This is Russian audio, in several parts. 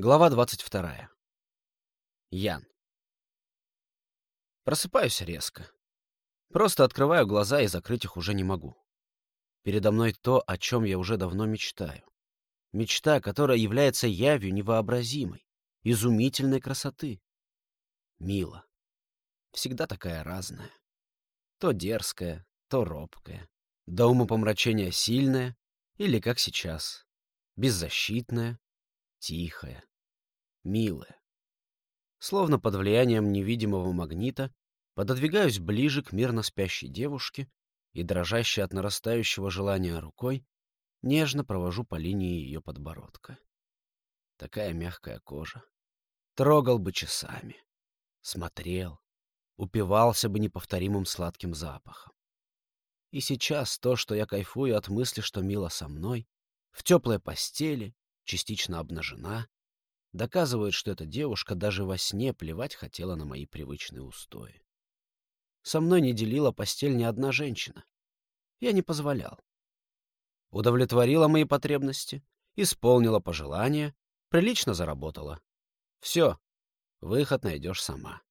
Глава 22. Ян. Просыпаюсь резко. Просто открываю глаза и закрыть их уже не могу. Передо мной то, о чем я уже давно мечтаю. Мечта, которая является явью невообразимой, изумительной красоты. Мила. Всегда такая разная. То дерзкая, то робкая. До умопомрачения сильная или, как сейчас, беззащитная, тихая милая. Словно под влиянием невидимого магнита пододвигаюсь ближе к мирно спящей девушке и, дрожащей от нарастающего желания рукой, нежно провожу по линии ее подбородка. Такая мягкая кожа. Трогал бы часами. Смотрел. Упивался бы неповторимым сладким запахом. И сейчас то, что я кайфую от мысли, что Мила со мной, в теплой постели, частично обнажена, доказывает, что эта девушка даже во сне плевать хотела на мои привычные устои. Со мной не делила постель ни одна женщина. Я не позволял. Удовлетворила мои потребности, исполнила пожелания, прилично заработала. Все, выход найдешь сама.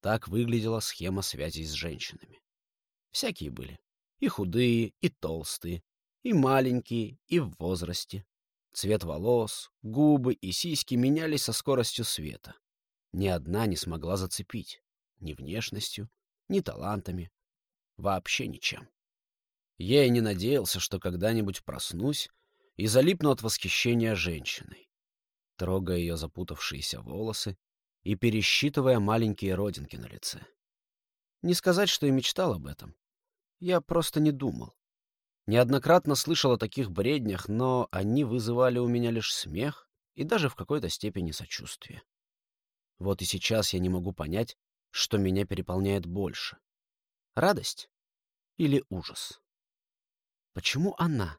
Так выглядела схема связи с женщинами. Всякие были. И худые, и толстые, и маленькие, и в возрасте. Цвет волос, губы и сиськи менялись со скоростью света. Ни одна не смогла зацепить. Ни внешностью, ни талантами. Вообще ничем. Я и не надеялся, что когда-нибудь проснусь и залипну от восхищения женщиной, трогая ее запутавшиеся волосы и пересчитывая маленькие родинки на лице. Не сказать, что и мечтал об этом. Я просто не думал. Неоднократно слышал о таких бреднях, но они вызывали у меня лишь смех и даже в какой-то степени сочувствие. Вот и сейчас я не могу понять, что меня переполняет больше. Радость или ужас? Почему она?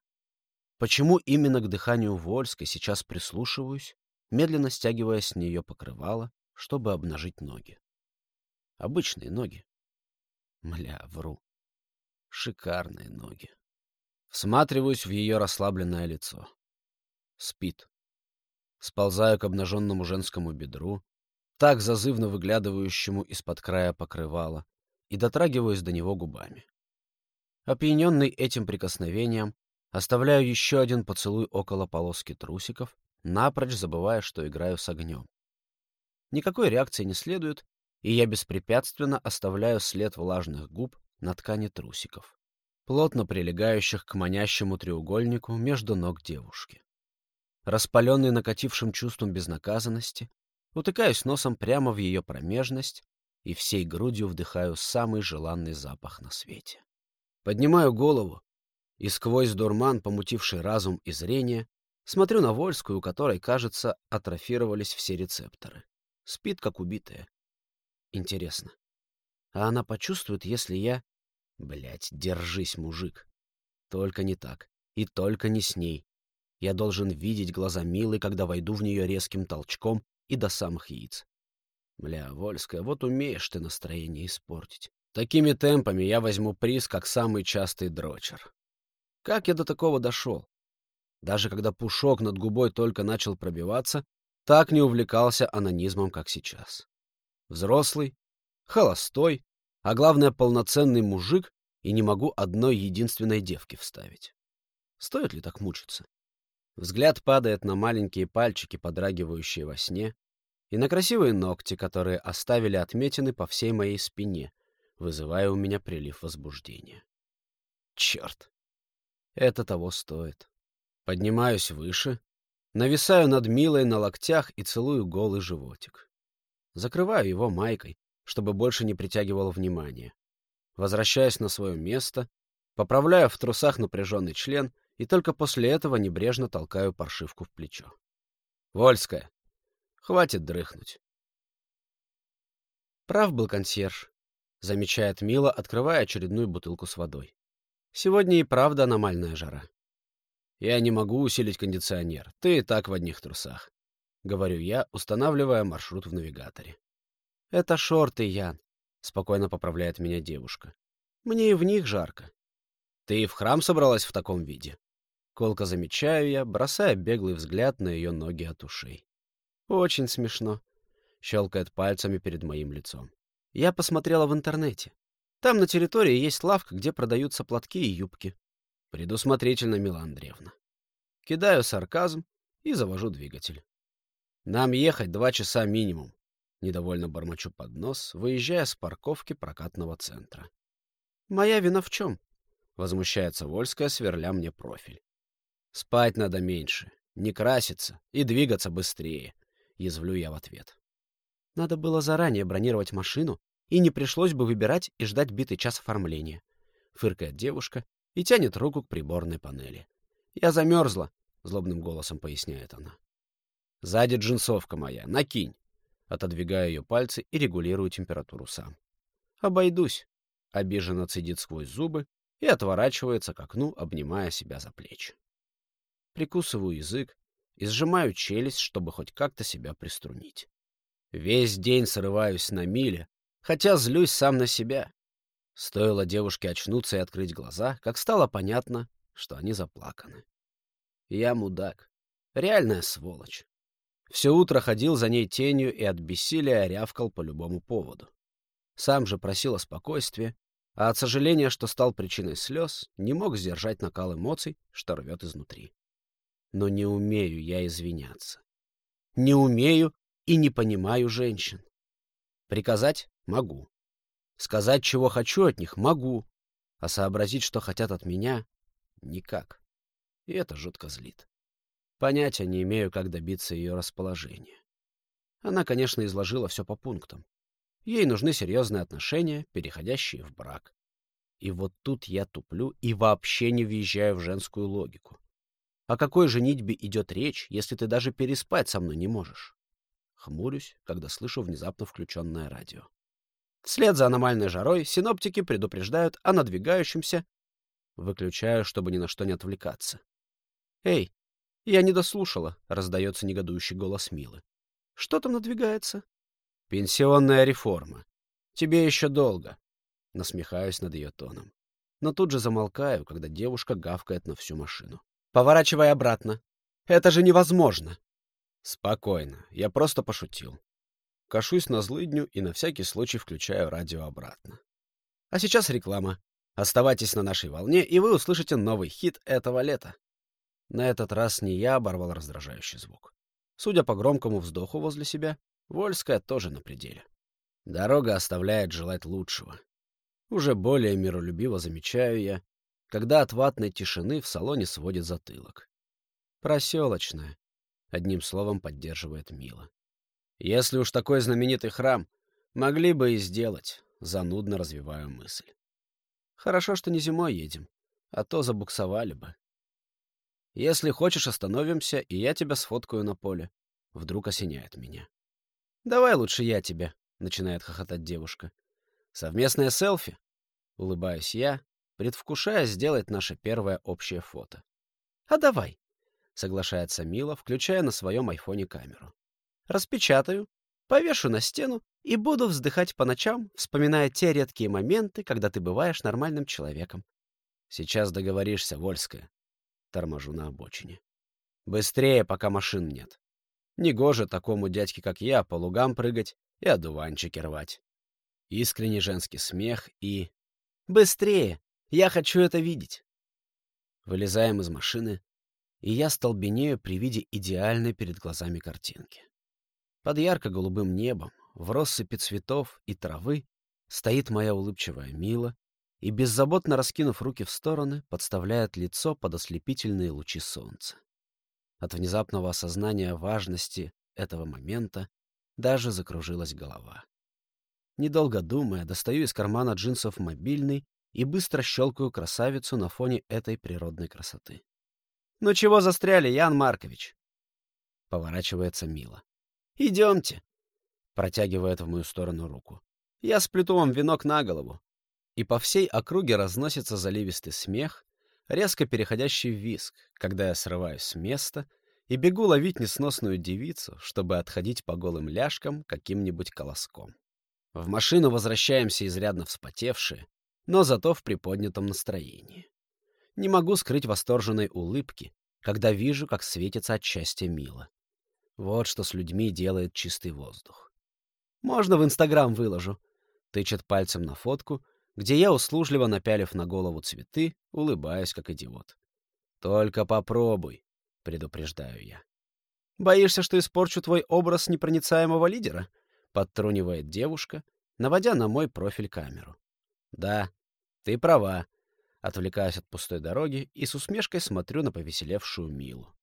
Почему именно к дыханию Вольской сейчас прислушиваюсь, медленно стягивая с нее покрывало, чтобы обнажить ноги? Обычные ноги. Мля, вру. Шикарные ноги. Всматриваюсь в ее расслабленное лицо. Спит. Сползаю к обнаженному женскому бедру, так зазывно выглядывающему из-под края покрывала, и дотрагиваюсь до него губами. Опьяненный этим прикосновением, оставляю еще один поцелуй около полоски трусиков, напрочь забывая, что играю с огнем. Никакой реакции не следует, и я беспрепятственно оставляю след влажных губ на ткани трусиков плотно прилегающих к манящему треугольнику между ног девушки. Распаленный накатившим чувством безнаказанности, утыкаюсь носом прямо в ее промежность и всей грудью вдыхаю самый желанный запах на свете. Поднимаю голову и сквозь дурман, помутивший разум и зрение, смотрю на Вольскую, у которой, кажется, атрофировались все рецепторы. Спит, как убитая. Интересно, а она почувствует, если я Блять, держись, мужик. Только не так. И только не с ней. Я должен видеть глаза Милы, когда войду в нее резким толчком и до самых яиц. Бля, Вольская, вот умеешь ты настроение испортить. Такими темпами я возьму приз, как самый частый дрочер. Как я до такого дошел? Даже когда пушок над губой только начал пробиваться, так не увлекался анонизмом, как сейчас. Взрослый, холостой, а главное, полноценный мужик, и не могу одной единственной девки вставить. Стоит ли так мучиться? Взгляд падает на маленькие пальчики, подрагивающие во сне, и на красивые ногти, которые оставили отметины по всей моей спине, вызывая у меня прилив возбуждения. Черт! Это того стоит. Поднимаюсь выше, нависаю над Милой на локтях и целую голый животик. Закрываю его майкой, чтобы больше не притягивал внимания. Возвращаюсь на свое место, поправляю в трусах напряженный член и только после этого небрежно толкаю паршивку в плечо. «Вольская, хватит дрыхнуть». Прав был консьерж, замечает Мила, открывая очередную бутылку с водой. Сегодня и правда аномальная жара. Я не могу усилить кондиционер, ты и так в одних трусах. — говорю я, устанавливая маршрут в навигаторе. «Это шорты, Ян», — спокойно поправляет меня девушка. «Мне и в них жарко». «Ты и в храм собралась в таком виде?» Колко замечаю я, бросая беглый взгляд на ее ноги от ушей. Очень смешно. Щелкает пальцами перед моим лицом. Я посмотрела в интернете. Там на территории есть лавка, где продаются платки и юбки. Предусмотрительно, Мила Андреевна. Кидаю сарказм и завожу двигатель. Нам ехать два часа минимум. Недовольно бормочу под нос, выезжая с парковки прокатного центра. «Моя вина в чем?» — возмущается Вольская, сверля мне профиль. «Спать надо меньше, не краситься и двигаться быстрее», — язвлю я в ответ. «Надо было заранее бронировать машину, и не пришлось бы выбирать и ждать битый час оформления», — фыркает девушка и тянет руку к приборной панели. «Я замерзла», — злобным голосом поясняет она. «Сзади джинсовка моя, накинь». Отодвигаю ее пальцы и регулирую температуру сам. «Обойдусь», — обиженно цедит сквозь зубы и отворачивается к окну, обнимая себя за плечи. Прикусываю язык и сжимаю челюсть, чтобы хоть как-то себя приструнить. Весь день срываюсь на миле, хотя злюсь сам на себя. Стоило девушке очнуться и открыть глаза, как стало понятно, что они заплаканы. Я мудак. Реальная сволочь. Все утро ходил за ней тенью и от бессилия рявкал по любому поводу. Сам же просил о спокойствии, а от сожаления, что стал причиной слез, не мог сдержать накал эмоций, что рвет изнутри. Но не умею я извиняться. Не умею и не понимаю женщин. Приказать — могу. Сказать, чего хочу от них — могу. А сообразить, что хотят от меня — никак. И это жутко злит. Понятия не имею, как добиться ее расположения. Она, конечно, изложила все по пунктам. Ей нужны серьезные отношения, переходящие в брак. И вот тут я туплю и вообще не въезжаю в женскую логику. О какой же нитьбе идет речь, если ты даже переспать со мной не можешь? Хмурюсь, когда слышу внезапно включенное радио. Вслед за аномальной жарой синоптики предупреждают о надвигающемся. Выключаю, чтобы ни на что не отвлекаться. «Эй, «Я не дослушала», — раздается негодующий голос Милы. «Что там надвигается?» «Пенсионная реформа. Тебе еще долго», — насмехаюсь над ее тоном. Но тут же замолкаю, когда девушка гавкает на всю машину. «Поворачивай обратно. Это же невозможно!» «Спокойно. Я просто пошутил». Кашусь на злыдню и на всякий случай включаю радио обратно. А сейчас реклама. Оставайтесь на нашей волне, и вы услышите новый хит этого лета. На этот раз не я оборвал раздражающий звук. Судя по громкому вздоху возле себя, Вольская тоже на пределе. Дорога оставляет желать лучшего. Уже более миролюбиво замечаю я, когда от ватной тишины в салоне сводит затылок. Проселочная, одним словом поддерживает Мила. Если уж такой знаменитый храм, могли бы и сделать, занудно развиваю мысль. Хорошо, что не зимой едем, а то забуксовали бы. Если хочешь, остановимся, и я тебя сфоткаю на поле. Вдруг осеняет меня. Давай лучше я тебя, начинает хохотать девушка. Совместное селфи? Улыбаюсь я, предвкушая сделать наше первое общее фото. А давай, соглашается Мила, включая на своем айфоне камеру. Распечатаю, повешу на стену и буду вздыхать по ночам, вспоминая те редкие моменты, когда ты бываешь нормальным человеком. Сейчас договоришься, Вольская. Торможу на обочине. Быстрее, пока машин нет. Негоже такому дядьке, как я, по лугам прыгать и одуванчики рвать. Искренний женский смех и... Быстрее! Я хочу это видеть! Вылезаем из машины, и я столбенею при виде идеальной перед глазами картинки. Под ярко-голубым небом, в россыпи цветов и травы, стоит моя улыбчивая Мила и, беззаботно раскинув руки в стороны, подставляет лицо под ослепительные лучи солнца. От внезапного осознания важности этого момента даже закружилась голова. Недолго думая, достаю из кармана джинсов мобильный и быстро щелкаю красавицу на фоне этой природной красоты. «Ну чего застряли, Ян Маркович?» Поворачивается Мила. «Идемте!» Протягивает в мою сторону руку. «Я сплету вам венок на голову и по всей округе разносится заливистый смех, резко переходящий в виск, когда я срываюсь с места и бегу ловить несносную девицу, чтобы отходить по голым ляжкам каким-нибудь колоском. В машину возвращаемся изрядно вспотевшие, но зато в приподнятом настроении. Не могу скрыть восторженной улыбки, когда вижу, как светится от счастья Мила. Вот что с людьми делает чистый воздух. «Можно в Инстаграм выложу?» — тычет пальцем на фотку, где я, услужливо напялив на голову цветы, улыбаюсь, как идиот. «Только попробуй», — предупреждаю я. «Боишься, что испорчу твой образ непроницаемого лидера?» — подтрунивает девушка, наводя на мой профиль камеру. «Да, ты права», — отвлекаюсь от пустой дороги и с усмешкой смотрю на повеселевшую Милу.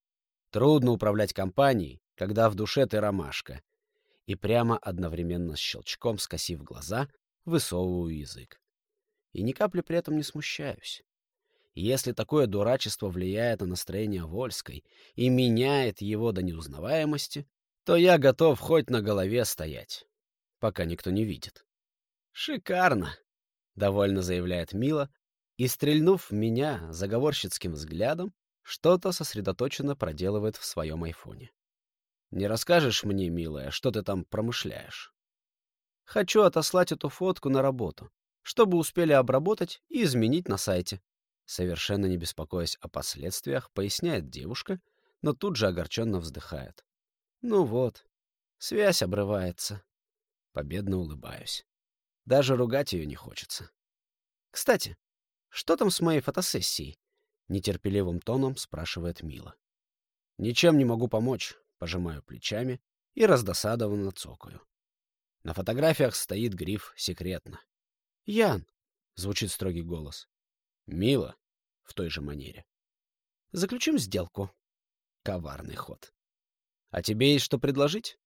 Трудно управлять компанией, когда в душе ты ромашка. И прямо одновременно с щелчком, скосив глаза, высовываю язык. И ни капли при этом не смущаюсь. Если такое дурачество влияет на настроение Вольской и меняет его до неузнаваемости, то я готов хоть на голове стоять, пока никто не видит. «Шикарно!» — довольно заявляет Мила, и, стрельнув в меня заговорщицким взглядом, что-то сосредоточенно проделывает в своем айфоне. «Не расскажешь мне, милая, что ты там промышляешь?» «Хочу отослать эту фотку на работу, чтобы успели обработать и изменить на сайте», совершенно не беспокоясь о последствиях, поясняет девушка, но тут же огорченно вздыхает. «Ну вот, связь обрывается». Победно улыбаюсь. Даже ругать ее не хочется. «Кстати, что там с моей фотосессией?» Нетерпеливым тоном спрашивает Мила. «Ничем не могу помочь», — пожимаю плечами и раздосадованно цокаю. На фотографиях стоит гриф «Секретно». «Ян!» — звучит строгий голос. «Мила!» — в той же манере. «Заключим сделку». Коварный ход. «А тебе есть что предложить?»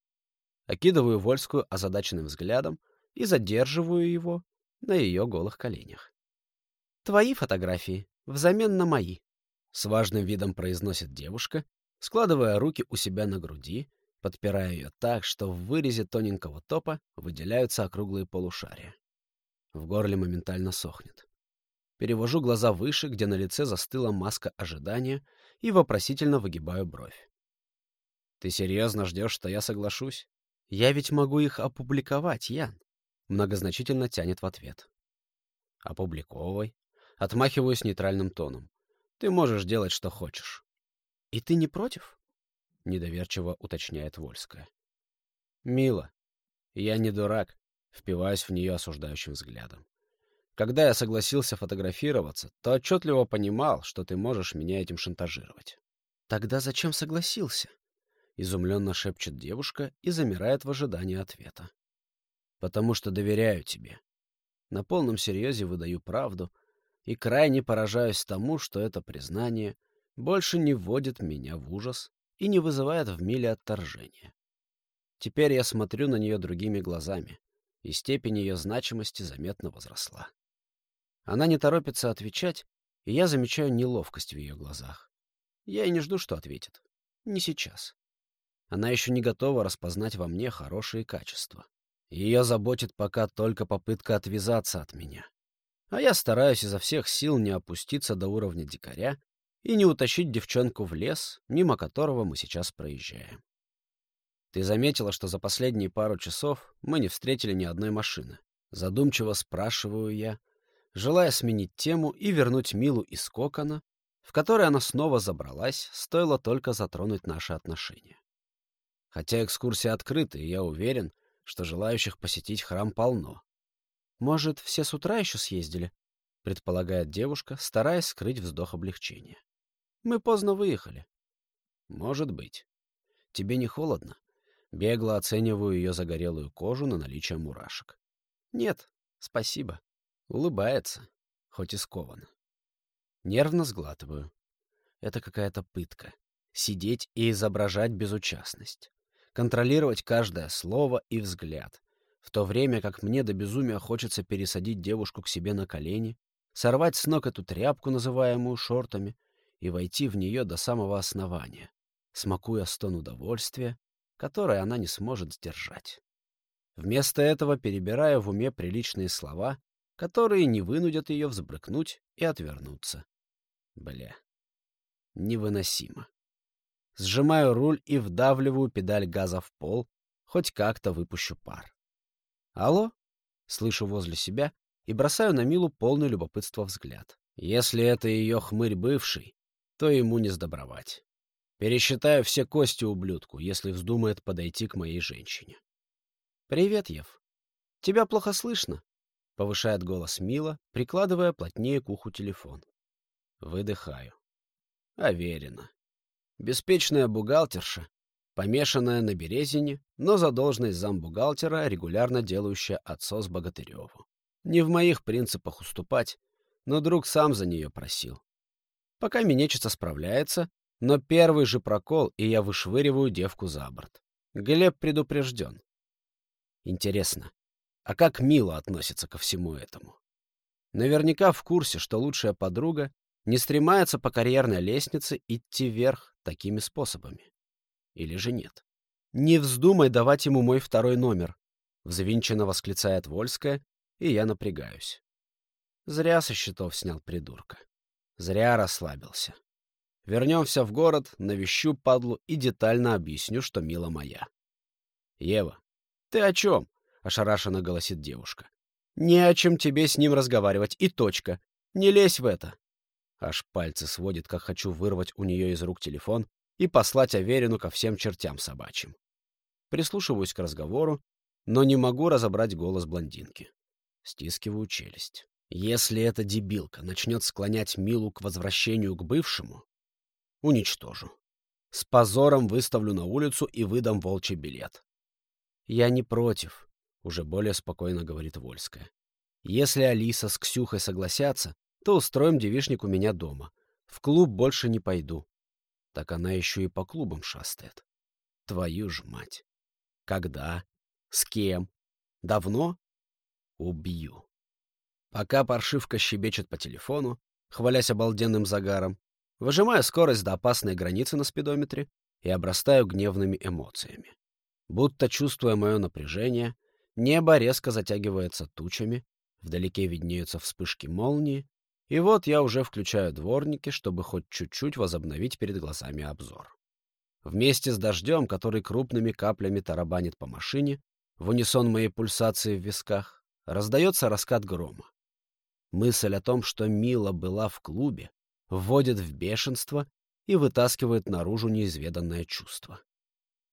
Окидываю Вольскую озадаченным взглядом и задерживаю его на ее голых коленях. «Твои фотографии взамен на мои», — с важным видом произносит девушка, складывая руки у себя на груди, подпирая ее так, что в вырезе тоненького топа выделяются округлые полушария. В горле моментально сохнет. Перевожу глаза выше, где на лице застыла маска ожидания, и вопросительно выгибаю бровь. «Ты серьезно ждешь, что я соглашусь? Я ведь могу их опубликовать, Ян!» Многозначительно тянет в ответ. «Опубликовывай», Отмахиваюсь нейтральным тоном. Ты можешь делать, что хочешь. И ты не против? Недоверчиво уточняет Вольская. Мила, я не дурак, впиваюсь в нее осуждающим взглядом. Когда я согласился фотографироваться, то отчетливо понимал, что ты можешь меня этим шантажировать. Тогда зачем согласился? Изумленно шепчет девушка и замирает в ожидании ответа. Потому что доверяю тебе. На полном серьезе выдаю правду — и крайне поражаюсь тому, что это признание больше не вводит меня в ужас и не вызывает в миле отторжения. Теперь я смотрю на нее другими глазами, и степень ее значимости заметно возросла. Она не торопится отвечать, и я замечаю неловкость в ее глазах. Я и не жду, что ответит. Не сейчас. Она еще не готова распознать во мне хорошие качества. Ее заботит пока только попытка отвязаться от меня а я стараюсь изо всех сил не опуститься до уровня дикаря и не утащить девчонку в лес, мимо которого мы сейчас проезжаем. Ты заметила, что за последние пару часов мы не встретили ни одной машины? Задумчиво спрашиваю я, желая сменить тему и вернуть Милу из кокона, в который она снова забралась, стоило только затронуть наши отношения. Хотя экскурсия открыта, и я уверен, что желающих посетить храм полно. «Может, все с утра еще съездили?» — предполагает девушка, стараясь скрыть вздох облегчения. «Мы поздно выехали». «Может быть. Тебе не холодно?» Бегло оцениваю ее загорелую кожу на наличие мурашек. «Нет, спасибо». Улыбается, хоть и сковано. Нервно сглатываю. Это какая-то пытка. Сидеть и изображать безучастность. Контролировать каждое слово и взгляд в то время как мне до безумия хочется пересадить девушку к себе на колени, сорвать с ног эту тряпку, называемую шортами, и войти в нее до самого основания, смакуя стон удовольствия, которое она не сможет сдержать. Вместо этого перебирая в уме приличные слова, которые не вынудят ее взбрыкнуть и отвернуться. Бля, невыносимо. Сжимаю руль и вдавливаю педаль газа в пол, хоть как-то выпущу пар. «Алло?» — слышу возле себя и бросаю на Милу полный любопытства взгляд. Если это ее хмырь бывший, то ему не сдобровать. Пересчитаю все кости ублюдку, если вздумает подойти к моей женщине. «Привет, Ев. Тебя плохо слышно?» — повышает голос Мила, прикладывая плотнее к уху телефон. Выдыхаю. Аверина. Беспечная бухгалтерша, помешанная на Березине, но за должность замбухгалтера, регулярно делающая отсос Богатыреву. Не в моих принципах уступать, но друг сам за нее просил. Пока Минечица справляется, но первый же прокол, и я вышвыриваю девку за борт. Глеб предупрежден. Интересно, а как Мила относится ко всему этому? Наверняка в курсе, что лучшая подруга не стремается по карьерной лестнице идти вверх такими способами. Или же нет? «Не вздумай давать ему мой второй номер», — взвинченно восклицает Вольская, и я напрягаюсь. Зря со счетов снял придурка. Зря расслабился. Вернемся в город, навещу падлу и детально объясню, что мила моя. «Ева, ты о чем?» — ошарашенно голосит девушка. «Не о чем тебе с ним разговаривать, и точка. Не лезь в это». Аж пальцы сводит, как хочу вырвать у нее из рук телефон и послать Аверину ко всем чертям собачьим. Прислушиваюсь к разговору, но не могу разобрать голос блондинки. Стискиваю челюсть. Если эта дебилка начнет склонять Милу к возвращению к бывшему, уничтожу. С позором выставлю на улицу и выдам волчий билет. Я не против, уже более спокойно говорит Вольская. Если Алиса с Ксюхой согласятся, то устроим девишник у меня дома. В клуб больше не пойду. Так она еще и по клубам шастает. Твою ж мать. Когда? С кем? Давно? Убью. Пока паршивка щебечет по телефону, хвалясь обалденным загаром, Выжимаю скорость до опасной границы на спидометре и обрастаю гневными эмоциями. Будто чувствуя мое напряжение, небо резко затягивается тучами, вдалеке виднеются вспышки молнии, и вот я уже включаю дворники, чтобы хоть чуть-чуть возобновить перед глазами обзор. Вместе с дождем, который крупными каплями тарабанит по машине, в унисон моей пульсации в висках, раздается раскат грома. Мысль о том, что Мила была в клубе, вводит в бешенство и вытаскивает наружу неизведанное чувство.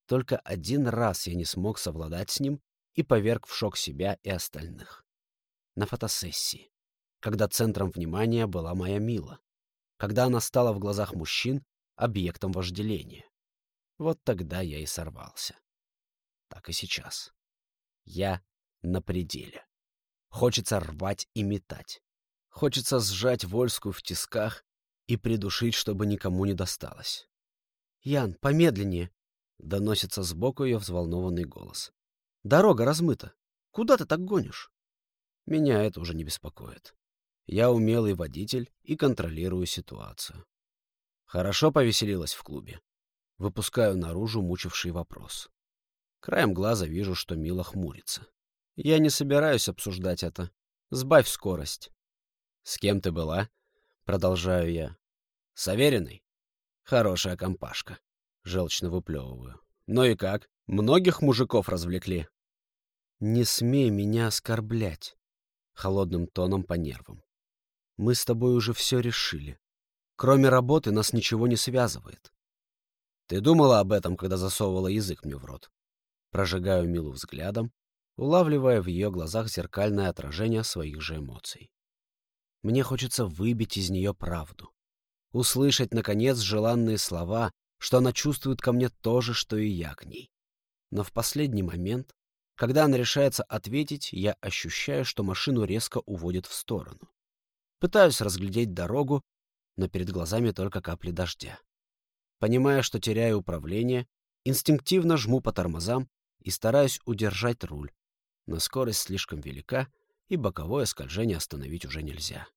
Только один раз я не смог совладать с ним и поверг в шок себя и остальных. На фотосессии, когда центром внимания была моя Мила, когда она стала в глазах мужчин объектом вожделения. Вот тогда я и сорвался. Так и сейчас. Я на пределе. Хочется рвать и метать. Хочется сжать Вольскую в тисках и придушить, чтобы никому не досталось. «Ян, помедленнее!» — доносится сбоку ее взволнованный голос. «Дорога размыта. Куда ты так гонишь?» Меня это уже не беспокоит. Я умелый водитель и контролирую ситуацию. Хорошо повеселилась в клубе. Выпускаю наружу мучивший вопрос. Краем глаза вижу, что Мила хмурится. Я не собираюсь обсуждать это. Сбавь скорость. «С кем ты была?» Продолжаю я. С Авериной? Хорошая компашка. Желчно выплевываю. Ну и как? Многих мужиков развлекли? Не смей меня оскорблять. Холодным тоном по нервам. Мы с тобой уже все решили. Кроме работы нас ничего не связывает. Ты думала об этом, когда засовывала язык мне в рот? Прожигаю Милу взглядом, улавливая в ее глазах зеркальное отражение своих же эмоций. Мне хочется выбить из нее правду услышать, наконец, желанные слова, что она чувствует ко мне то же, что и я к ней. Но в последний момент, когда она решается ответить, я ощущаю, что машину резко уводит в сторону. Пытаюсь разглядеть дорогу, но перед глазами только капли дождя. Понимая, что теряю управление, инстинктивно жму по тормозам и стараюсь удержать руль, но скорость слишком велика, и боковое скольжение остановить уже нельзя.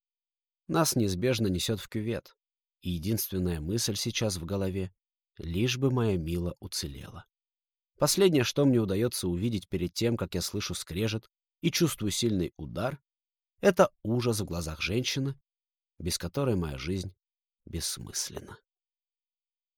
Нас неизбежно несет в кювет и единственная мысль сейчас в голове — лишь бы моя Мила уцелела. Последнее, что мне удается увидеть перед тем, как я слышу скрежет и чувствую сильный удар, это ужас в глазах женщины, без которой моя жизнь бессмысленна.